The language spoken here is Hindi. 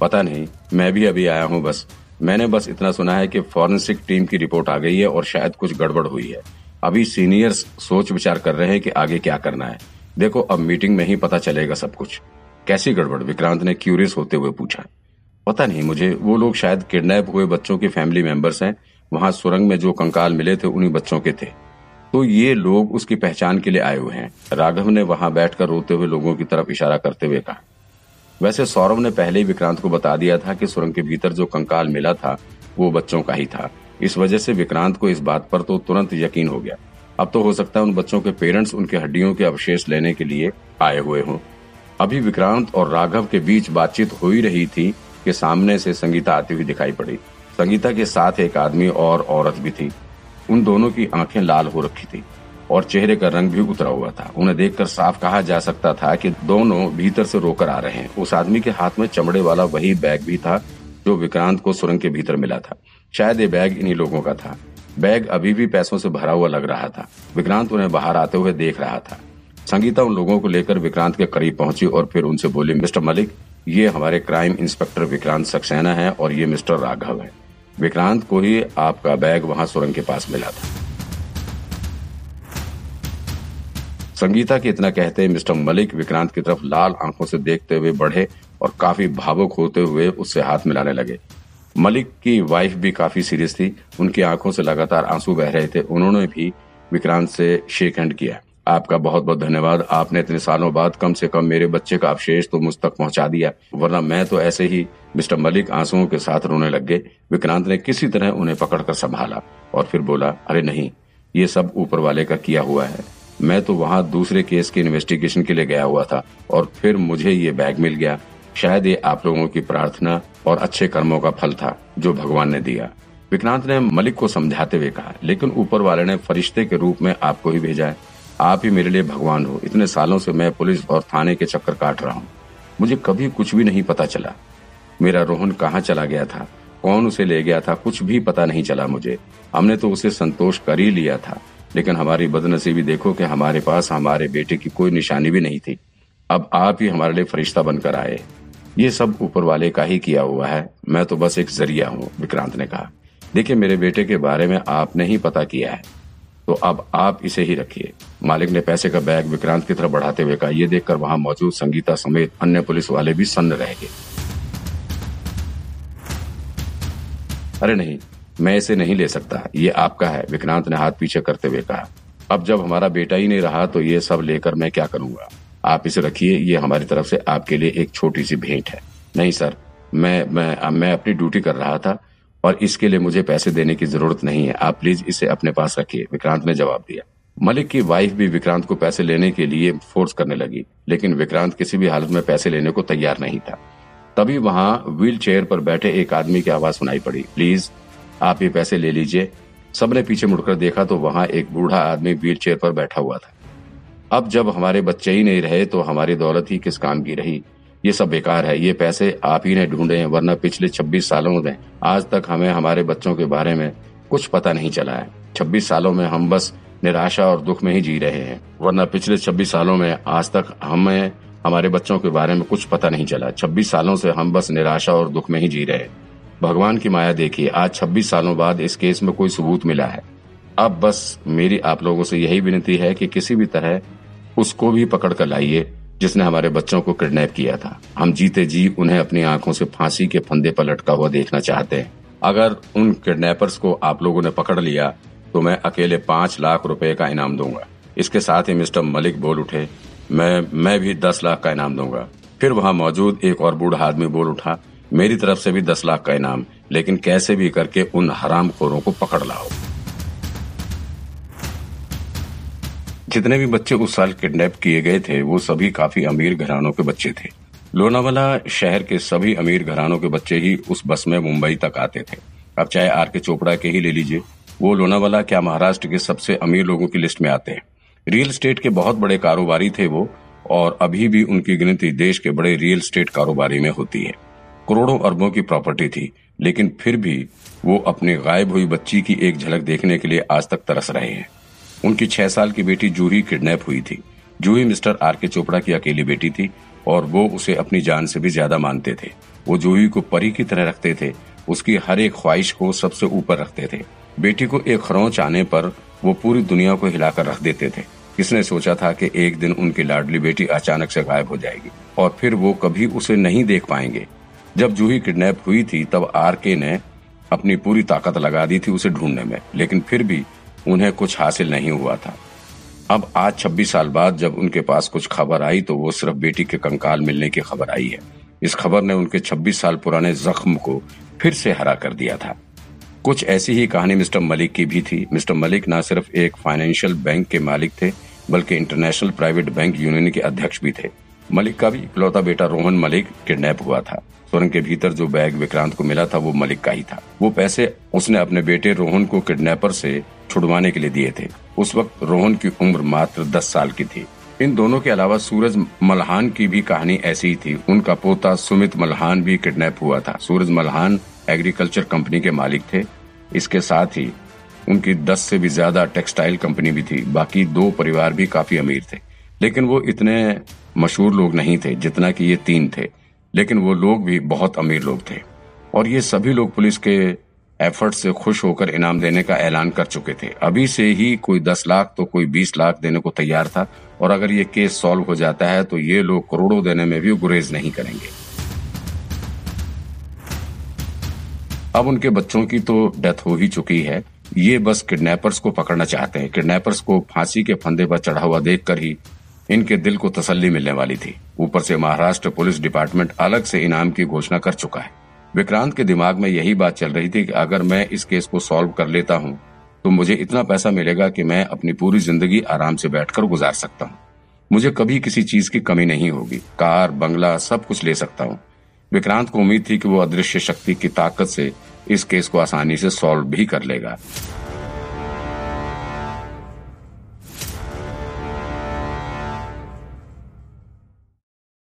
पता नहीं, मैं भी अभी आया हूँ बस। मैंने बस इतना सुना है कि फॉरेंसिक टीम की रिपोर्ट आ गई है और शायद कुछ गड़बड़ हुई है। अभी सीनियर्स सोच विचार कर रहे हैं कि आगे क्या करना है। देखो, अब मीटिंग में ही पता चलेगा सब कुछ। कैसी गड़बड़? विक्रांत ने क्यूरियस होते हुए पूछा। पता नहीं, मुझे वो लोग शायद किडनैप हुए बच्चों के फैमिली मेंबर्स हैं। वहाँ सुरंग में जो कंकाल मिले थे, उन्हीं बच्चों के थे। तो ये लोग उसकी पहचान के लिए आए हुए हैं। राघव ने वहाँ बैठकर रोते हुए लोगों की तरफ़ इशारा करते हुए कहा वैसे सौरभ ने पहले ही विक्रांत को बता दिया था कि सुरंग के भीतर जो कंकाल मिला था, वो बच्चों का ही था। इस वजह से विक्रांत को इस बात पर तो तुरंत यकीन हो गया। अब तो हो सकता है उन बच्चों के पेरेंट्स उनके हड्डियों के अवशेष लेने के लिए आए हुए हों। अभी विक्रांत और राघव के बीच बातचीत हो ही रही थी कि सामने से संगीता आती हुई दिखाई पड़ी। संगीता के साथ एक आदमी और औरत भी थी। उन दोनों की आँखें लाल हो रखी थी। और चेहरे का रंग भी उतरा हुआ था। उन्हें देखकर साफ़ कहा जा सकता था कि दोनों भीतर से रोकर आ रहे हैं। उस आदमी के हाथ में चमड़े वाला वही बैग भी था, जो विक्रांत को सुरंग के भीतर मिला था। शायद ये बैग इन्हीं लोगों का था। बैग अभी भी पैसों से भरा हुआ लग रहा था। विक्रांत उन्हें बाहर आते हुए देख रहा था। संगीता उन लोगों को लेकर विक्रांत के करीब पहुँची और फिर उनसे बोली, मिस्टर मलिक, ये हमारे क्राइम इंस्पेक्टर विक्रांत सक्सेना है और ये मिस्टर राघव है। विक्रांत को ही आपका बैग वहाँ सुरंग के पास मिला था। संगीता के इतना कहते मिस्टर मलिक विक्रांत की तरफ़ लाल आँखों से देखते हुए बढ़े और काफ़ी भावुक होते हुए उससे हाथ मिलाने लगे। मलिक की वाइफ भी काफ़ी सीरियस थी। उनकी आँखों से लगातार आँसू बह रहे थे। उन्होंने भी विक्रांत से शेक हैंड किया। आपका बहुत बहुत धन्यवाद। आपने इतने सालों बाद कम से कम मेरे बच्चे का अवशेष तो मुझ तक पहुँचा दिया। वरना मैं तो ऐसे ही मिस्टर मलिक आंसुओं के साथ रोने लग गए। विक्रांत ने किसी तरह उन्हें पकड़कर संभाला और फिर बोला, अरे नहीं, ये सब ऊपर वाले का किया हुआ है। मैं तो वहाँ दूसरे केस के इन्वेस्टिगेशन के लिए गया हुआ था और फिर मुझे ये बैग मिल गया। शायद ये आप लोगों की प्रार्थना और अच्छे कर्मों का फल था, जो भगवान ने दिया। विक्रांत ने मलिक को समझाते हुए कहा, लेकिन ऊपर वाले ने फरिश्ते के रूप में आपको ही भेजा है। आप ही मेरे लिए भगवान हो। इतने सालों से मैं पुलिस और थाने के चक्कर काट रहा हूँ। मुझे कभी कुछ भी नहीं पता चला। मेरा रोहन कहाँ चला गया था? कौन उसे ले गया था? कुछ भी पता नहीं चला मुझे। हमने तो उसे संतोष कर ही लिया था। लेकिन हमारी बदनसीबी देखो कि हमारे पास हमारे बेटे की कोई निशानी भी नहीं थी। अब आप ही हमारे लिए फरिश्ता बनकर आए। ये सब ऊपर वाले का ही किया हुआ है। मैं तो बस एक ज़रिया हूँ, विक्रांत ने कहा। देखिए, मेरे बेटे के बारे में आपने ही पता किया है। तो अब आप इसे ही रखिए। मालिक ने पैसे का बैग विक्रांत की तरफ़ बढ़ाते हुए कहा यह देखकर वहाँ मौजूद संगीता समेत अन्य पुलिस वाले भी सन्न रह गए अरे नहीं मैं इसे नहीं ले सकता। ये आपका है, विक्रांत ने हाथ पीछे करते हुए कहा। अब जब हमारा बेटा ही नहीं रहा तो ये सब लेकर मैं क्या करूँगा? आप इसे रखिए, ये हमारी तरफ़ से आपके लिए एक छोटी सी भेंट है। नहीं, सर, मैं मैं मैं अपनी ड्यूटी कर रहा था और इसके लिए मुझे पैसे देने की ज़रूरत नहीं है। आप प्लीज़ इसे अपने पास रखिए। विक्रांत ने जवाब दिया। मलिक की वाइफ भी विक्रांत को पैसे लेने के लिए फोर्स करने लगी, लेकिन विक्रांत किसी भी हालत में पैसे लेने को तैयार नहीं था। तभी वहाँ व्हील चेयर पर बैठे एक आदमी की आवाज़ सुनाई पड़ी। प्लीज़ आप ये पैसे ले लीजिए। सबने पीछे मुड़कर देखा तो वहाँ एक बूढ़ा आदमी व्हील चेयर पर बैठा हुआ था। अब जब हमारे बच्चे ही नहीं रहे तो हमारी दौलत ही किस काम की रही? ये सब बेकार है। ये पैसे आप ही ने ढूंढे हैं, वरना पिछले 26 सालों में, आज तक हमें हमारे बच्चों के बारे में कुछ पता नहीं चला है। 26 सालों में हम बस निराशा और दुख में ही जी रहे हैं, वरना पिछले 26 सालों में, आज तक हमें हमारे बच्चों के बारे में कुछ पता नहीं चला। 26 सालों से हम बस निराशा और दुख में ही जी रहे हैं। भगवान की माया देखिए आज 26 सालों बाद इस केस में कोई सबूत मिला है। अब बस मेरी आप लोगों से यही विनती है कि किसी भी तरह उसको भी पकड़ कर लाइए, जिसने हमारे बच्चों को किडनैप किया था। हम जीते जी उन्हें अपनी आँखों से फांसी के फंदे पर लटका हुआ देखना चाहते हैं। अगर उन किडनैपर्स को आप लोगों ने पकड़ लिया तो मैं अकेले पाँच लाख रुपए का इनाम दूँगा। इसके साथ ही मिस्टर मलिक बोल उठे, मैं मैं भी दस लाख का इनाम दूँगा। फिर वहाँ मौजूद एक और बूढ़ा आदमी बोल उठा मेरी तरफ़ से भी दस लाख का इनाम, लेकिन कैसे भी करके उन हराम खोरों को पकड़ लाओ। जितने भी बच्चे उस साल किडनैप किए गए थे, वो सभी काफ़ी अमीर घरानों के बच्चे थे। लोनावाला शहर के सभी अमीर घरानों के बच्चे ही उस बस में मुंबई तक आते थे। अब चाहे आर के चोपड़ा के ही ले लीजिए, वो लोनावाला क्या महाराष्ट्र के सबसे अमीर लोगों की लिस्ट में आते हैं। रियल स्टेट के बहुत बड़े कारोबारी थे वो, और अभी भी उनकी गिनती देश के बड़े रियल स्टेट कारोबारी में होती है। करोड़ों अरबों की प्रॉपर्टी थी, लेकिन फिर भी वो अपनी गायब हुई बच्ची की एक झलक देखने के लिए आज तक तरस रहे हैं। उनकी छह साल की बेटी जूही किडनैप हुई थी। जूही मिस्टर आर के चोपड़ा की अकेली बेटी थी, और वो उसे अपनी जान से भी ज़्यादा मानते थे। वो जूही को परी की तरह रखते थे, उसकी हर एक ख्वाहिश को सबसे ऊपर रखते थे। बेटी को एक खरोंच आने पर वो पूरी दुनिया को हिलाकर रख देते थे। किसने सोचा था कि एक दिन उनकी लाडली बेटी अचानक से गायब हो जाएगी, और फिर वो कभी उसे नहीं देख पाएँगे। जब जूही किडनैप हुई थी, तब आर के ने अपनी पूरी ताकत लगा दी थी उसे ढूँढने में, लेकिन फिर भी उन्हें कुछ हासिल नहीं हुआ था। अब आज 26 साल बाद जब उनके पास कुछ खबर आई तो वो सिर्फ़ बेटी के कंकाल मिलने की खबर आई है। इस खबर ने उनके 26 साल पुराने जख्म को फिर से हरा कर दिया था। कुछ ऐसी ही कहानी मिस्टर मलिक की भी थी। मिस्टर मलिक न सिर्फ़ एक फाइनेंशियल बैंक के मालिक थे, बल्कि इंटरनेशनल प्राइवेट बैंक यूनियन के अध्यक्ष भी थे। मलिक का भी इकलौता बेटा रोहन मलिक किडनैप हुआ था। सुरंग के भीतर जो बैग विक्रांत को मिला था, वो मलिक का ही था। वो पैसे उसने अपने बेटे रोहन को किडनैपर से छुड़वाने के लिए दिए थे। उस वक्त रोहन की उम्र मात्र दस साल की थी। इन दोनों के अलावा सूरज मल्हान की भी कहानी ऐसी ही थी। उनका पोता सुमित मल्हान भी किडनैप हुआ था। सूरज मल्हान एग्रीकल्चर कंपनी के मालिक थे। इसके साथ ही उनकी दस से भी ज़्यादा टेक्सटाइल कंपनी भी थी। बाकी दो परिवार भी काफ़ी अमीर थे। लेकिन वो इतने मशहूर लोग नहीं थे जितना कि ये तीन थे। लेकिन वो लोग भी बहुत अमीर लोग थे। और ये सभी लोग पुलिस के एफर्ट से खुश होकर इनाम देने का ऐलान कर चुके थे। अभी से ही कोई दस लाख तो कोई बीस लाख देने को तैयार था। और अगर ये केस सॉल्व हो जाता है तो ये लोग करोड़ों देने में भी गुरेज नहीं करेंगे। अब उनके बच्चों की तो डेथ हो ही चुकी है। ये बस किडनैपर्स को पकड़ना चाहते हैं। किडनैपर्स को फांसी के फंदे पर चढ़ा हुआ देखकर ही इनके दिल को तसल्ली मिलने वाली थी। ऊपर से महाराष्ट्र पुलिस डिपार्टमेंट अलग से इनाम की घोषणा कर चुका है। विक्रांत के दिमाग में यही बात चल रही थी कि अगर मैं इस केस को सॉल्व कर लेता हूँ तो मुझे इतना पैसा मिलेगा कि मैं अपनी पूरी ज़िंदगी आराम से बैठकर गुजार सकता हूँ। मुझे कभी किसी चीज़ की कमी नहीं होगी। कार, बंगला, सब कुछ ले सकता हूँ। विक्रांत को उम्मीद थी कि वो अदृश्य शक्ति की ताकत से इस केस को आसानी से सॉल्व भी कर लेगा।